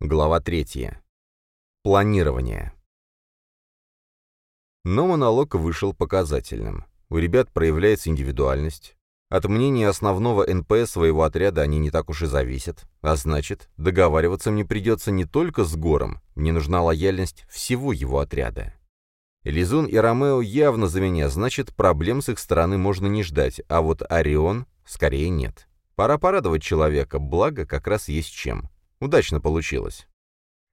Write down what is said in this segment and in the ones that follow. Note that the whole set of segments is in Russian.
Глава 3. Планирование. Но монолог вышел показательным. У ребят проявляется индивидуальность. От мнения основного НП своего отряда они не так уж и зависят. А значит, договариваться мне придется не только с Гором, мне нужна лояльность всего его отряда. Лизун и Ромео явно за меня, значит, проблем с их стороны можно не ждать, а вот Орион скорее нет. Пора порадовать человека, благо как раз есть чем. Удачно получилось.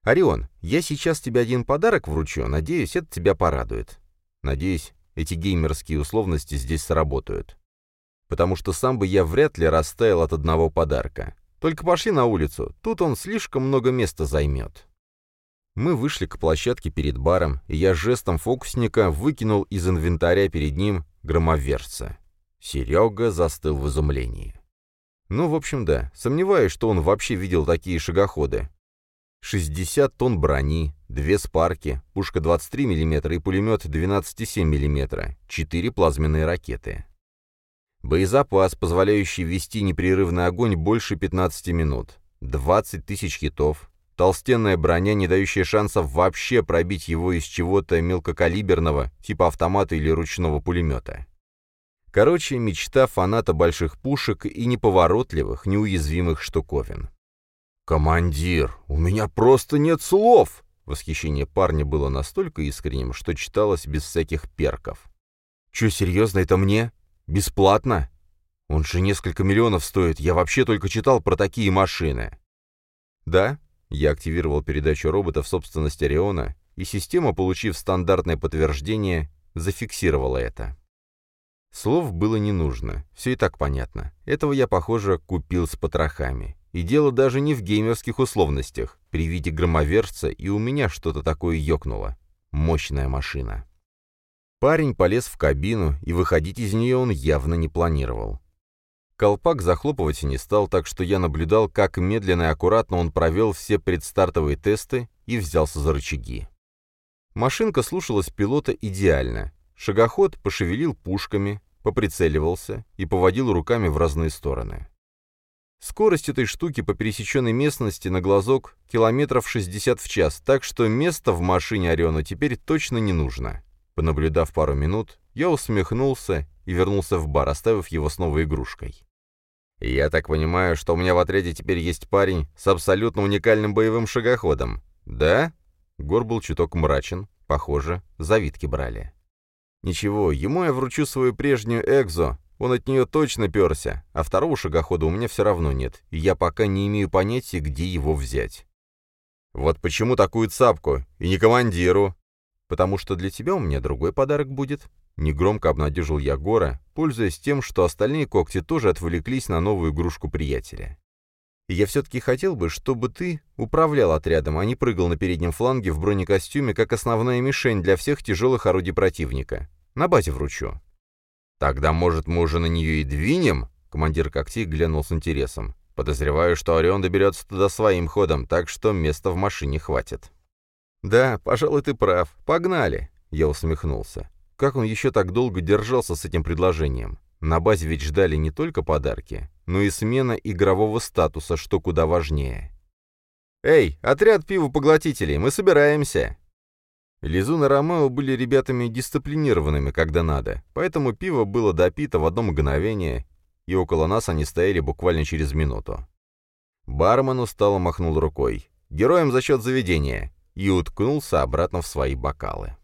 «Орион, я сейчас тебе один подарок вручу, надеюсь, это тебя порадует». Надеюсь, эти геймерские условности здесь сработают. Потому что сам бы я вряд ли растаял от одного подарка. Только пошли на улицу, тут он слишком много места займет. Мы вышли к площадке перед баром, и я жестом фокусника выкинул из инвентаря перед ним громовержца. Серега застыл в изумлении. Ну, в общем, да, сомневаюсь, что он вообще видел такие шагоходы. 60 тонн брони, две спарки, пушка 23 мм и пулемет 12,7 мм, четыре плазменные ракеты. Боезапас, позволяющий вести непрерывный огонь больше 15 минут, 20 тысяч хитов, Толстенная броня, не дающая шансов вообще пробить его из чего-то мелкокалиберного, типа автомата или ручного пулемета. Короче, мечта фаната больших пушек и неповоротливых, неуязвимых штуковин. «Командир, у меня просто нет слов!» Восхищение парня было настолько искренним, что читалось без всяких перков. «Чё, серьезно, это мне? Бесплатно? Он же несколько миллионов стоит, я вообще только читал про такие машины». «Да, я активировал передачу робота в собственность Ориона, и система, получив стандартное подтверждение, зафиксировала это. Слов было не нужно, все и так понятно. Этого я, похоже, купил с потрохами. И дело даже не в геймерских условностях. При виде громовержца и у меня что-то такое ёкнуло. Мощная машина. Парень полез в кабину, и выходить из нее он явно не планировал. Колпак захлопывать не стал, так что я наблюдал, как медленно и аккуратно он провел все предстартовые тесты и взялся за рычаги. Машинка слушалась пилота идеально. Шагоход пошевелил пушками, поприцеливался и поводил руками в разные стороны. Скорость этой штуки по пересеченной местности на глазок километров 60 в час, так что места в машине Ориона теперь точно не нужно. Понаблюдав пару минут, я усмехнулся и вернулся в бар, оставив его снова игрушкой. «Я так понимаю, что у меня в отряде теперь есть парень с абсолютно уникальным боевым шагоходом, да?» Гор был чуток мрачен, похоже, завитки брали. «Ничего, ему я вручу свою прежнюю экзо, он от нее точно перся, а второго шагохода у меня все равно нет, и я пока не имею понятия, где его взять». «Вот почему такую цапку, и не командиру?» «Потому что для тебя у меня другой подарок будет», Негромко обнадежил я Гора, пользуясь тем, что остальные когти тоже отвлеклись на новую игрушку приятеля. Я все-таки хотел бы, чтобы ты управлял отрядом, а не прыгал на переднем фланге в бронекостюме, как основная мишень для всех тяжелых орудий противника. На базе вручу. «Тогда, может, мы уже на нее и двинем?» Командир когтей глянул с интересом. «Подозреваю, что Орион доберется туда своим ходом, так что места в машине хватит». «Да, пожалуй, ты прав. Погнали!» Я усмехнулся. Как он еще так долго держался с этим предложением? На базе ведь ждали не только подарки, но и смена игрового статуса, что куда важнее. «Эй, отряд пивопоглотителей, мы собираемся!» Лизун и Ромео были ребятами дисциплинированными, когда надо, поэтому пиво было допито в одно мгновение, и около нас они стояли буквально через минуту. Бармен устало махнул рукой. «Героям за счет заведения!» и уткнулся обратно в свои бокалы.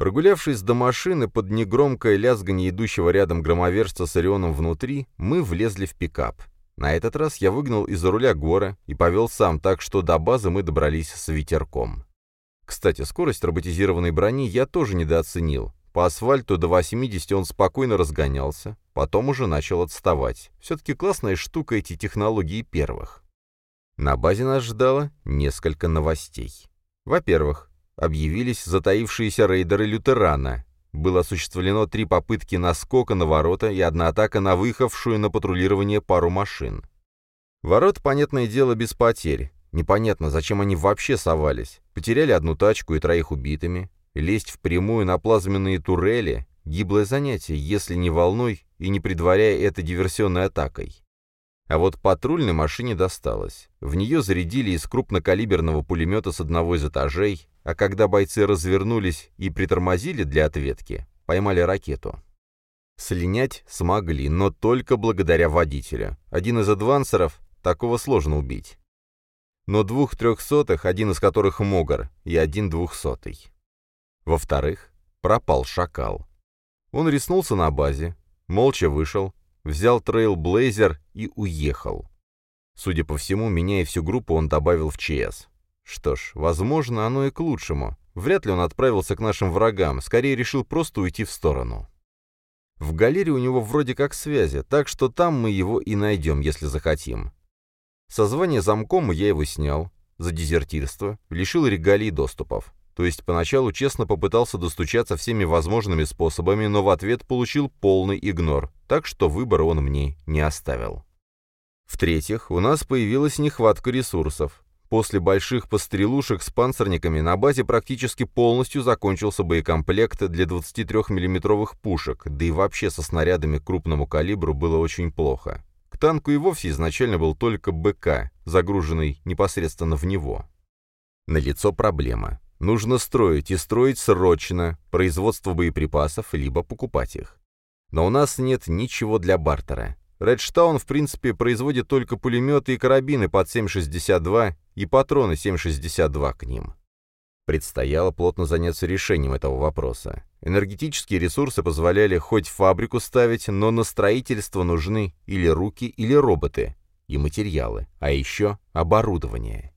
Прогулявшись до машины под негромкое лязганье идущего рядом громовержца с Орионом внутри, мы влезли в пикап. На этот раз я выгнал из-за руля гора и повел сам, так что до базы мы добрались с ветерком. Кстати, скорость роботизированной брони я тоже недооценил. По асфальту до 80 он спокойно разгонялся, потом уже начал отставать. Все-таки классная штука эти технологии первых. На базе нас ждало несколько новостей. Во-первых, объявились затаившиеся рейдеры лютерана. Было осуществлено три попытки наскока на ворота и одна атака на выехавшую на патрулирование пару машин. Ворот, понятное дело, без потерь. Непонятно, зачем они вообще совались. Потеряли одну тачку и троих убитыми. Лезть впрямую на плазменные турели — гиблое занятие, если не волной и не предваряя это диверсионной атакой. А вот патрульной машине досталось. В нее зарядили из крупнокалиберного пулемета с одного из этажей, а когда бойцы развернулись и притормозили для ответки, поймали ракету. Слинять смогли, но только благодаря водителю. Один из адвансеров, такого сложно убить. Но двух трехсотых, один из которых Могар, и один двухсотый. Во-вторых, пропал шакал. Он респнулся на базе, молча вышел, взял трейл-блейзер и уехал. Судя по всему, меня и всю группу он добавил в ЧС. Что ж, возможно, оно и к лучшему. Вряд ли он отправился к нашим врагам, скорее решил просто уйти в сторону. В галерее у него вроде как связи, так что там мы его и найдем, если захотим. Со звания замкома я его снял, за дезертирство, лишил регалий доступов. То есть поначалу честно попытался достучаться всеми возможными способами, но в ответ получил полный игнор, так что выбора он мне не оставил. В-третьих, у нас появилась нехватка ресурсов. После больших пострелушек с панцирниками на базе практически полностью закончился боекомплект для 23 миллиметровых пушек, да и вообще со снарядами крупному калибру было очень плохо. К танку и вовсе изначально был только БК, загруженный непосредственно в него. Налицо проблема. Нужно строить, и строить срочно, производство боеприпасов, либо покупать их. Но у нас нет ничего для бартера. Редштаун, в принципе, производит только пулеметы и карабины под 7,62 и патроны 7,62 к ним. Предстояло плотно заняться решением этого вопроса. Энергетические ресурсы позволяли хоть фабрику ставить, но на строительство нужны или руки, или роботы, и материалы, а еще оборудование.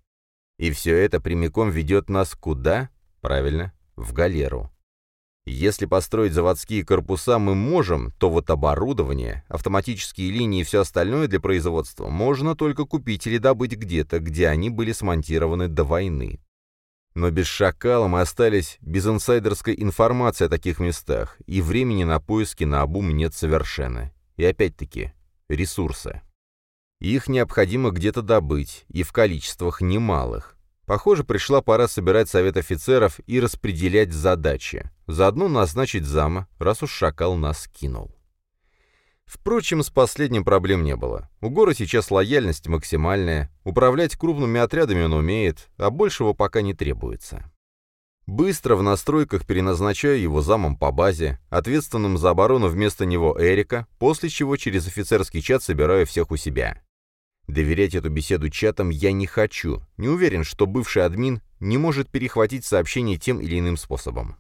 И все это прямиком ведет нас куда? Правильно, в галеру. Если построить заводские корпуса мы можем, то вот оборудование, автоматические линии и все остальное для производства можно только купить или добыть где-то, где они были смонтированы до войны. Но без «Шакала» мы остались без инсайдерской информации о таких местах, и времени на поиски на обум нет совершенно. И опять-таки, ресурсы. Их необходимо где-то добыть, и в количествах немалых. Похоже, пришла пора собирать совет офицеров и распределять задачи. Заодно назначить зама, раз уж шакал нас кинул. Впрочем, с последним проблем не было. У Гора сейчас лояльность максимальная, управлять крупными отрядами он умеет, а большего пока не требуется. Быстро в настройках переназначаю его замом по базе, ответственным за оборону вместо него Эрика, после чего через офицерский чат собираю всех у себя. Доверять эту беседу чатам я не хочу, не уверен, что бывший админ не может перехватить сообщение тем или иным способом.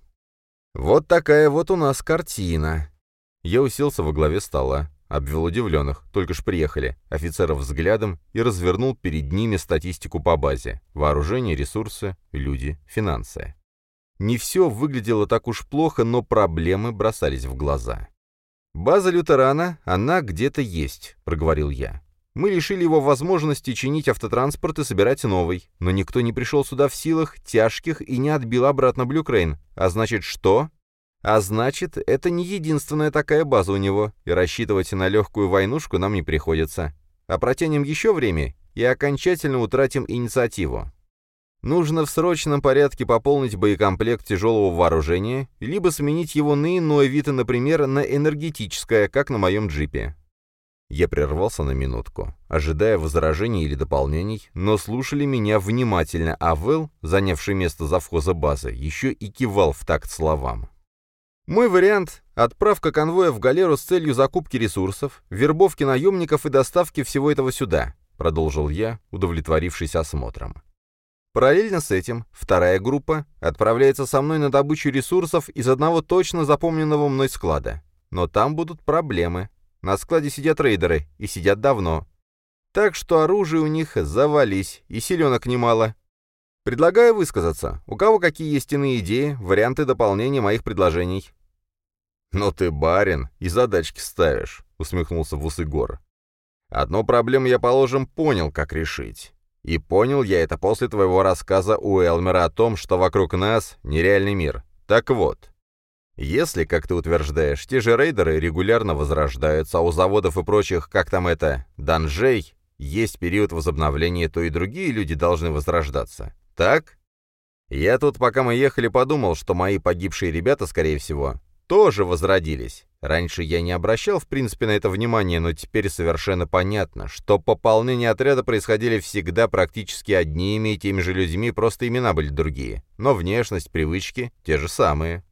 Вот такая вот у нас картина. Я уселся во главе стола, обвел удивленных, только ж приехали, офицеров взглядом и развернул перед ними статистику по базе. Вооружение, ресурсы, люди, финансы. Не все выглядело так уж плохо, но проблемы бросались в глаза. «База лютерана, она где-то есть», — проговорил я. Мы лишили его возможности чинить автотранспорт и собирать новый, но никто не пришел сюда в силах тяжких и не отбил обратно Блюкрейн. А значит, что? А значит, это не единственная такая база у него, и рассчитывать на легкую войнушку нам не приходится. А протянем еще время и окончательно утратим инициативу. Нужно в срочном порядке пополнить боекомплект тяжелого вооружения, либо сменить его на иной вид, например, на энергетическое, как на моем джипе. Я прервался на минутку, ожидая возражений или дополнений, но слушали меня внимательно, а Вэл, занявший место завхоза базы, еще и кивал в такт словам. Мой вариант — отправка конвоя в галеру с целью закупки ресурсов, вербовки наемников и доставки всего этого сюда, продолжил я, удовлетворившись осмотром. Параллельно с этим вторая группа отправляется со мной на добычу ресурсов из одного точно запомненного мной склада. Но там будут проблемы, на складе сидят рейдеры, и сидят давно. Так что оружие у них завались, и силенок немало. Предлагаю высказаться. У кого какие есть иные идеи, варианты дополнения моих предложений?» «Ну ты барин, и задачки ставишь», — усмехнулся в усы Гор. «Одну проблему я, положим, понял, как решить. И понял я это после твоего рассказа у Элмера о том, что вокруг нас нереальный мир. Так вот, если, как ты утверждаешь, те же рейдеры регулярно возрождаются, а у заводов и прочих, как там это, данжей, есть период возобновления, то и другие люди должны возрождаться. Так? Я тут, пока мы ехали, подумал, что мои погибшие ребята, скорее всего, тоже возродились. Раньше я не обращал, в принципе, на это внимание, но теперь совершенно понятно, что пополнение отряда происходили всегда практически одними и теми же людьми, просто имена были другие. Но внешность, привычки те же самые.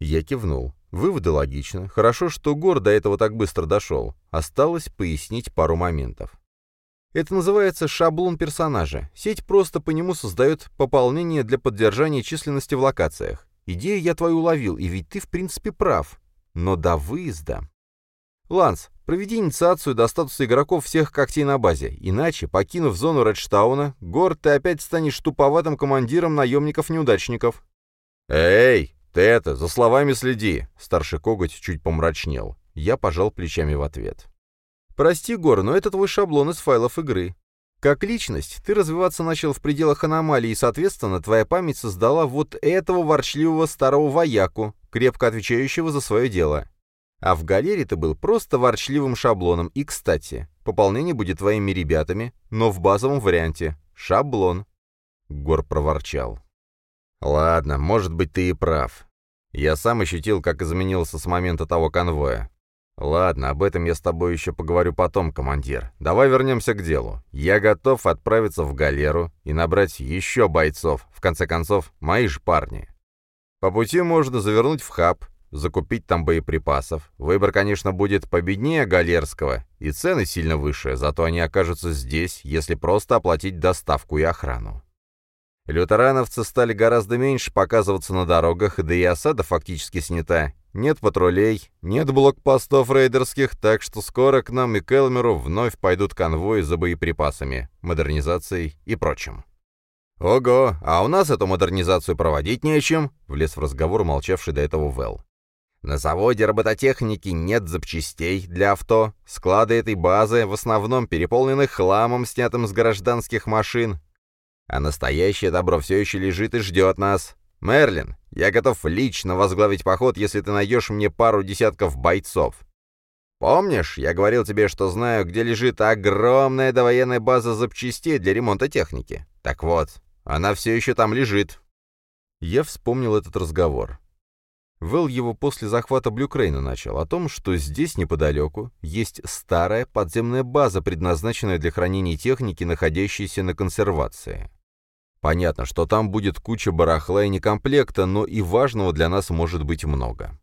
Я кивнул. Выводы логичны. Хорошо, что Гор до этого так быстро дошел. Осталось пояснить пару моментов. Это называется шаблон персонажа. Сеть просто по нему создает пополнение для поддержания численности в локациях. Идею я твою уловил, и ведь ты в принципе прав но до выезда... Ланс, проведи инициацию до статуса игроков всех когтей на базе, иначе, покинув зону Редштауна, Гор, ты опять станешь туповатым командиром наемников-неудачников. «Эй, ты это, за словами следи!» Старший коготь чуть помрачнел. Я пожал плечами в ответ. «Прости, Гор, но это твой шаблон из файлов игры. Как личность, ты развиваться начал в пределах аномалии, и, соответственно, твоя память создала вот этого ворчливого старого вояку, крепко отвечающего за свое дело. А в галере ты был просто ворчливым шаблоном. И, кстати, пополнение будет твоими ребятами, но в базовом варианте. Шаблон. Гор проворчал. «Ладно, может быть, ты и прав. Я сам ощутил, как изменился с момента того конвоя. «Ладно, об этом я с тобой еще поговорю потом, командир. Давай вернемся к делу. Я готов отправиться в галеру и набрать еще бойцов. В конце концов, мои же парни. По пути можно завернуть в хаб, закупить там боеприпасов. Выбор, конечно, будет победнее галерского, и цены сильно выше, зато они окажутся здесь, если просто оплатить доставку и охрану. Лютерановцы стали гораздо меньше показываться на дорогах, да и осада фактически снята, нет патрулей, нет блокпостов рейдерских, так что скоро к нам и к Элмеру вновь пойдут конвои за боеприпасами, модернизацией и прочим. «Ого, а у нас эту модернизацию проводить нечем», — влез в разговор молчавший до этого Вэл. «На заводе робототехники нет запчастей для авто, склады этой базы в основном переполнены хламом, снятым с гражданских машин, а настоящее добро все еще лежит и ждет нас. Мерлин, я готов лично возглавить поход, если ты найдешь мне пару десятков бойцов. Помнишь, я говорил тебе, что знаю, где лежит огромная довоенная база запчастей для ремонта техники? Так вот, она все еще там лежит». Я вспомнил этот разговор. Вэл его после захвата Блюкрейна начал, о том, что здесь неподалеку есть старая подземная база, предназначенная для хранения техники, находящейся на консервации. Понятно, что там будет куча барахла и некомплекта, но и важного для нас может быть много.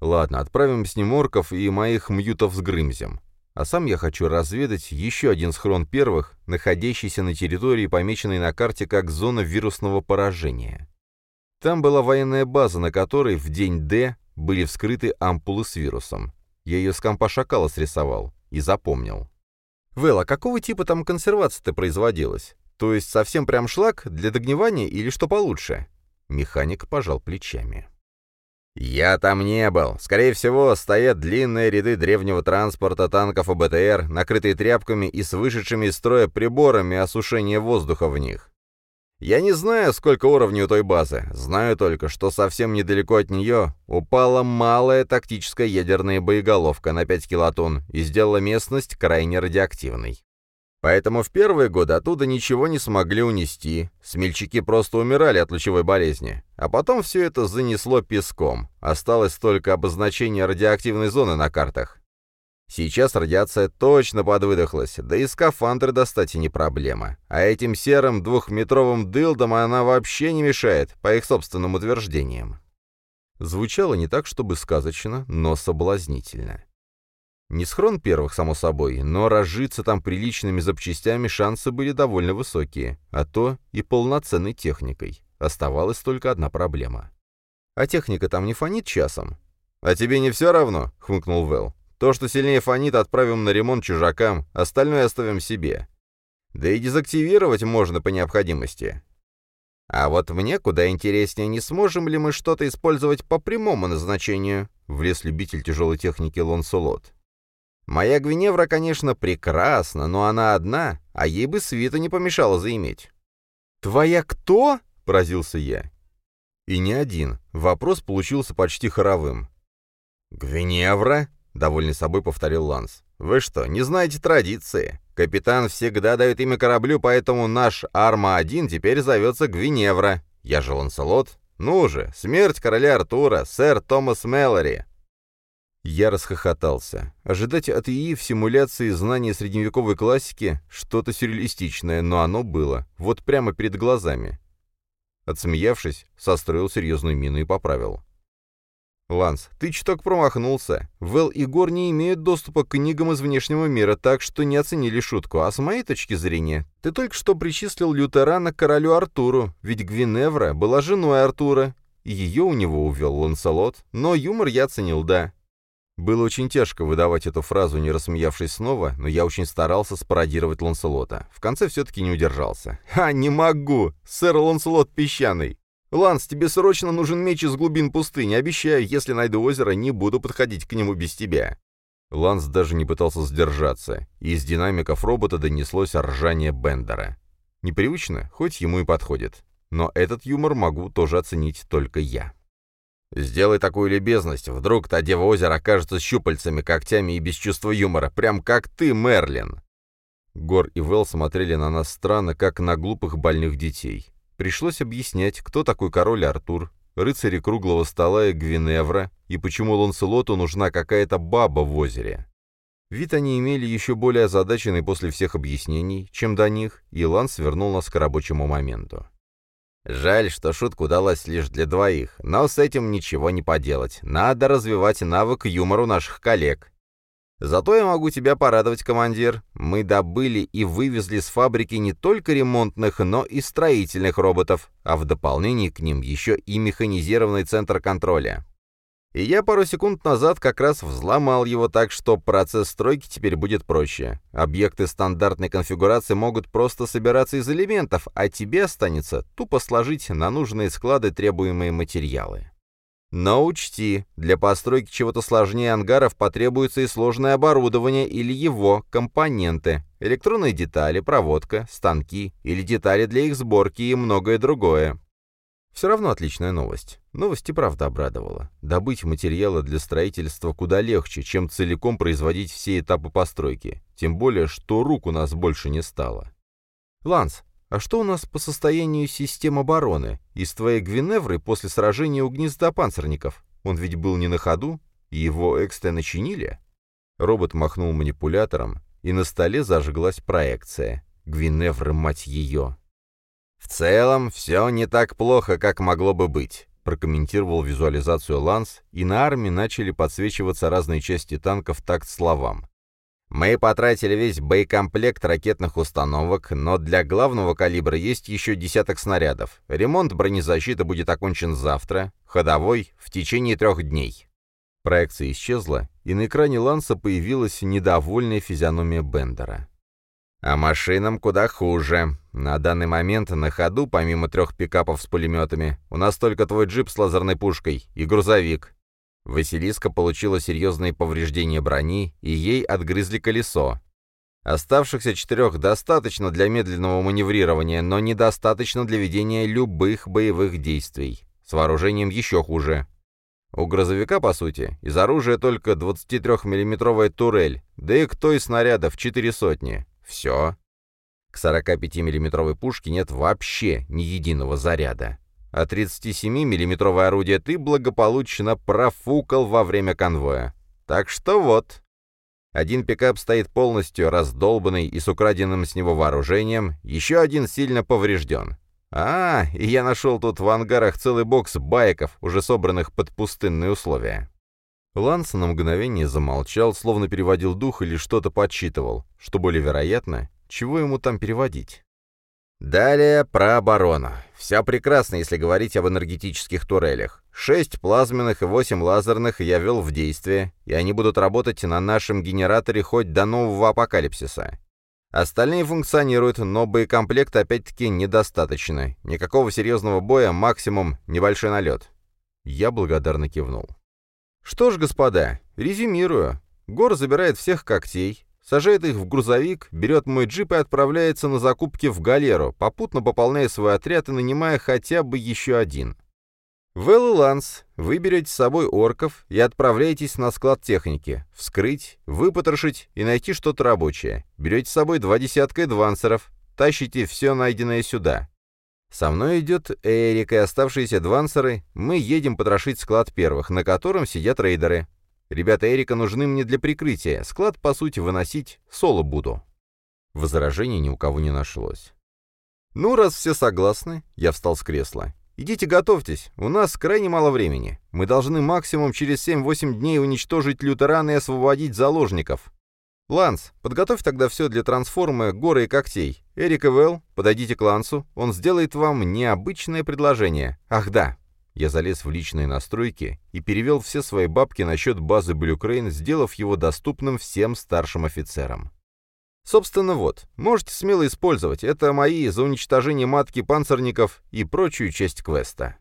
Ладно, отправим с ним орков и моих мьютов с Грымзем. А сам я хочу разведать еще один схрон первых, находящийся на территории, помеченной на карте как зона вирусного поражения. Там была военная база, на которой в день Д были вскрыты ампулы с вирусом. Я ее с компа шакала срисовал и запомнил. «Вэл, а какого типа там консервация-то производилась? То есть совсем прям шлак для догнивания или что получше?» Механик пожал плечами. «Я там не был. Скорее всего, стоят длинные ряды древнего транспорта, танков и БТР, накрытые тряпками и с вышедшими из строя приборами осушения воздуха в них. Я не знаю, сколько уровней у той базы. Знаю только, что совсем недалеко от нее упала малая тактическая ядерная боеголовка на 5 килотонн и сделала местность крайне радиоактивной. Поэтому в первые годы оттуда ничего не смогли унести, смельчаки просто умирали от лучевой болезни. А потом все это занесло песком, осталось только обозначение радиоактивной зоны на картах. Сейчас радиация точно подвыдохлась, да и скафандры достать и не проблема. А этим серым двухметровым дылдам она вообще не мешает, по их собственным утверждениям. Звучало не так, чтобы сказочно, но соблазнительно. Не схрон первых, само собой, но разжиться там приличными запчастями шансы были довольно высокие, а то и полноценной техникой. Оставалась только одна проблема. «А техника там не фонит часом?» «А тебе не все равно?» — хмыкнул Вэл. «То, что сильнее фонит, отправим на ремонт чужакам, остальное оставим себе. Да и дезактивировать можно по необходимости. А вот мне куда интереснее, не сможем ли мы что-то использовать по прямому назначению?» — влез любитель тяжелой техники Лонсолот. Моя Гвиневра, конечно, прекрасна, но она одна, а ей бы свита не помешало заиметь. «Твоя кто?» — поразился я. И не один. Вопрос получился почти хоровым. «Гвиневра?» — довольный собой повторил Ланс. «Вы что, не знаете традиции? Капитан всегда дает имя кораблю, поэтому наш Арма-1 теперь зовется Гвиневра. Я же Ланселот. Ну же, смерть короля Артура, сэр Томас Мэлори!» Я расхохотался. Ожидать от ИИ в симуляции знания средневековой классики что-то сюрреалистичное, но оно было, вот прямо перед глазами. Отсмеявшись, состроил серьезную мину и поправил. «Ланс, ты чуток промахнулся. Вэл и Гор не имеют доступа к книгам из внешнего мира, так что не оценили шутку. А с моей точки зрения, ты только что причислил Лютерана к королю Артуру, ведь Гвиневра была женой Артура, ее у него увел Ланселот, но юмор я оценил, да. Было очень тяжко выдавать эту фразу, не рассмеявшись снова, но я очень старался спародировать Ланселота. В конце все-таки не удержался. «Ха, не могу! Сэр Ланселот Песчаный! Ланс, тебе срочно нужен меч из глубин пустыни. Обещаю, если найду озеро, не буду подходить к нему без тебя». Ланс даже не пытался сдержаться, и из динамиков робота донеслось ржание Бендера. Непривычно, хоть ему и подходит. Но этот юмор могу тоже оценить только я. Сделай такую любезность, вдруг та дева озера окажется щупальцами, когтями и без чувства юмора, прям как ты, Мерлин. Гор и Вэл смотрели на нас странно, как на глупых больных детей. Пришлось объяснять, кто такой король Артур, рыцари круглого стола и Гвиневра, и почему Ланселоту нужна какая-то баба в озере. Вид они имели еще более озадаченный после всех объяснений, чем до них, и Ланс вернул нас к рабочему моменту. Жаль, что шутка удалась лишь для двоих, но с этим ничего не поделать. Надо развивать навык юмору наших коллег. Зато я могу тебя порадовать, командир. Мы добыли и вывезли с фабрики не только ремонтных, но и строительных роботов, а в дополнение к ним еще и механизированный центр контроля. И я пару секунд назад как раз взломал его так, что процесс стройки теперь будет проще. Объекты стандартной конфигурации могут просто собираться из элементов, а тебе останется тупо сложить на нужные склады требуемые материалы. Но учти, для постройки чего-то сложнее ангаров потребуется и сложное оборудование или его компоненты, электронные детали, проводка, станки или детали для их сборки и многое другое. Все равно отличная новость. Новость и правда обрадовала. Добыть материалы для строительства куда легче, чем целиком производить все этапы постройки. Тем более, что рук у нас больше не стало. «Ланс, а что у нас по состоянию систем обороны? Из твоей Гвиневры после сражения у гнезда панцирников? Он ведь был не на ходу? Его экстренно чинили?» Робот махнул манипулятором, и на столе зажглась проекция. Гвиневры, мать ее! «В целом, все не так плохо, как могло бы быть», прокомментировал визуализацию Ланс, и на армии начали подсвечиваться разные части танков такт словам. «Мы потратили весь боекомплект ракетных установок, но для главного калибра есть еще десяток снарядов. Ремонт бронезащиты будет окончен завтра, ходовой — в течение трех дней». Проекция исчезла, и на экране Ланса появилась недовольная физиономия Бендера. А машинам куда хуже. На данный момент на ходу, помимо трех пикапов с пулеметами, у нас только твой джип с лазерной пушкой и грузовик. Василиска получила серьезные повреждения брони, и ей отгрызли колесо. Оставшихся четырех достаточно для медленного маневрирования, но недостаточно для ведения любых боевых действий. С вооружением еще хуже. У грузовика, по сути, из оружия только 23-миллиметровая турель, да и к той снарядов четыре сотни. Все. К 45 миллиметровой пушке нет вообще ни единого заряда. А 37 миллиметровое орудие ты благополучно профукал во время конвоя. Так что вот. Один пикап стоит полностью раздолбанный и с украденным с него вооружением, еще один сильно поврежден. А, и я нашел тут в ангарах целый бокс байков, уже собранных под пустынные условия. Ланс на мгновение замолчал, словно переводил дух или что-то подсчитывал, что более вероятно, чего ему там переводить. Далее про оборону. Все прекрасно, если говорить об энергетических турелях. Шесть плазменных и восемь лазерных я ввел в действие, и они будут работать на нашем генераторе хоть до нового апокалипсиса. Остальные функционируют, но боекомплекта опять-таки недостаточно. Никакого серьезного боя, максимум небольшой налет. Я благодарно кивнул. Что ж, господа, резюмирую. Гор забирает всех когтей, сажает их в грузовик, берет мой джип и отправляется на закупки в галеру, попутно пополняя свой отряд и нанимая хотя бы еще один. Вэл и Ланс, вы берете с собой орков и отправляетесь на склад техники. Вскрыть, выпотрошить и найти что-то рабочее. Берете с собой два десятка эдвансеров, тащите все найденное сюда. Со мной идет Эрик и оставшиеся двансеры. Мы едем потрошить склад первых, на котором сидят рейдеры. Ребята Эрика нужны мне для прикрытия. Склад, по сути, выносить соло буду. Возражений ни у кого не нашлось. «Ну, раз все согласны», — я встал с кресла. «Идите готовьтесь, у нас крайне мало времени. Мы должны максимум через 7-8 дней уничтожить лютеран и освободить заложников. Ланс, подготовь тогда все для трансформы горы и когтей. Эрик и Вэл, подойдите к Лансу, он сделает вам необычное предложение. Ах да, я залез в личные настройки и перевел все свои бабки на счет базы Блюкрейн, сделав его доступным всем старшим офицерам. Собственно, вот, можете смело использовать. Это мои за уничтожение матки панцирников и прочую часть квеста.